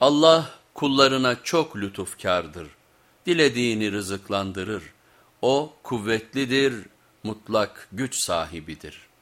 Allah kullarına çok lütufkardır. Dilediğini rızıklandırır. O kuvvetlidir, mutlak güç sahibidir.''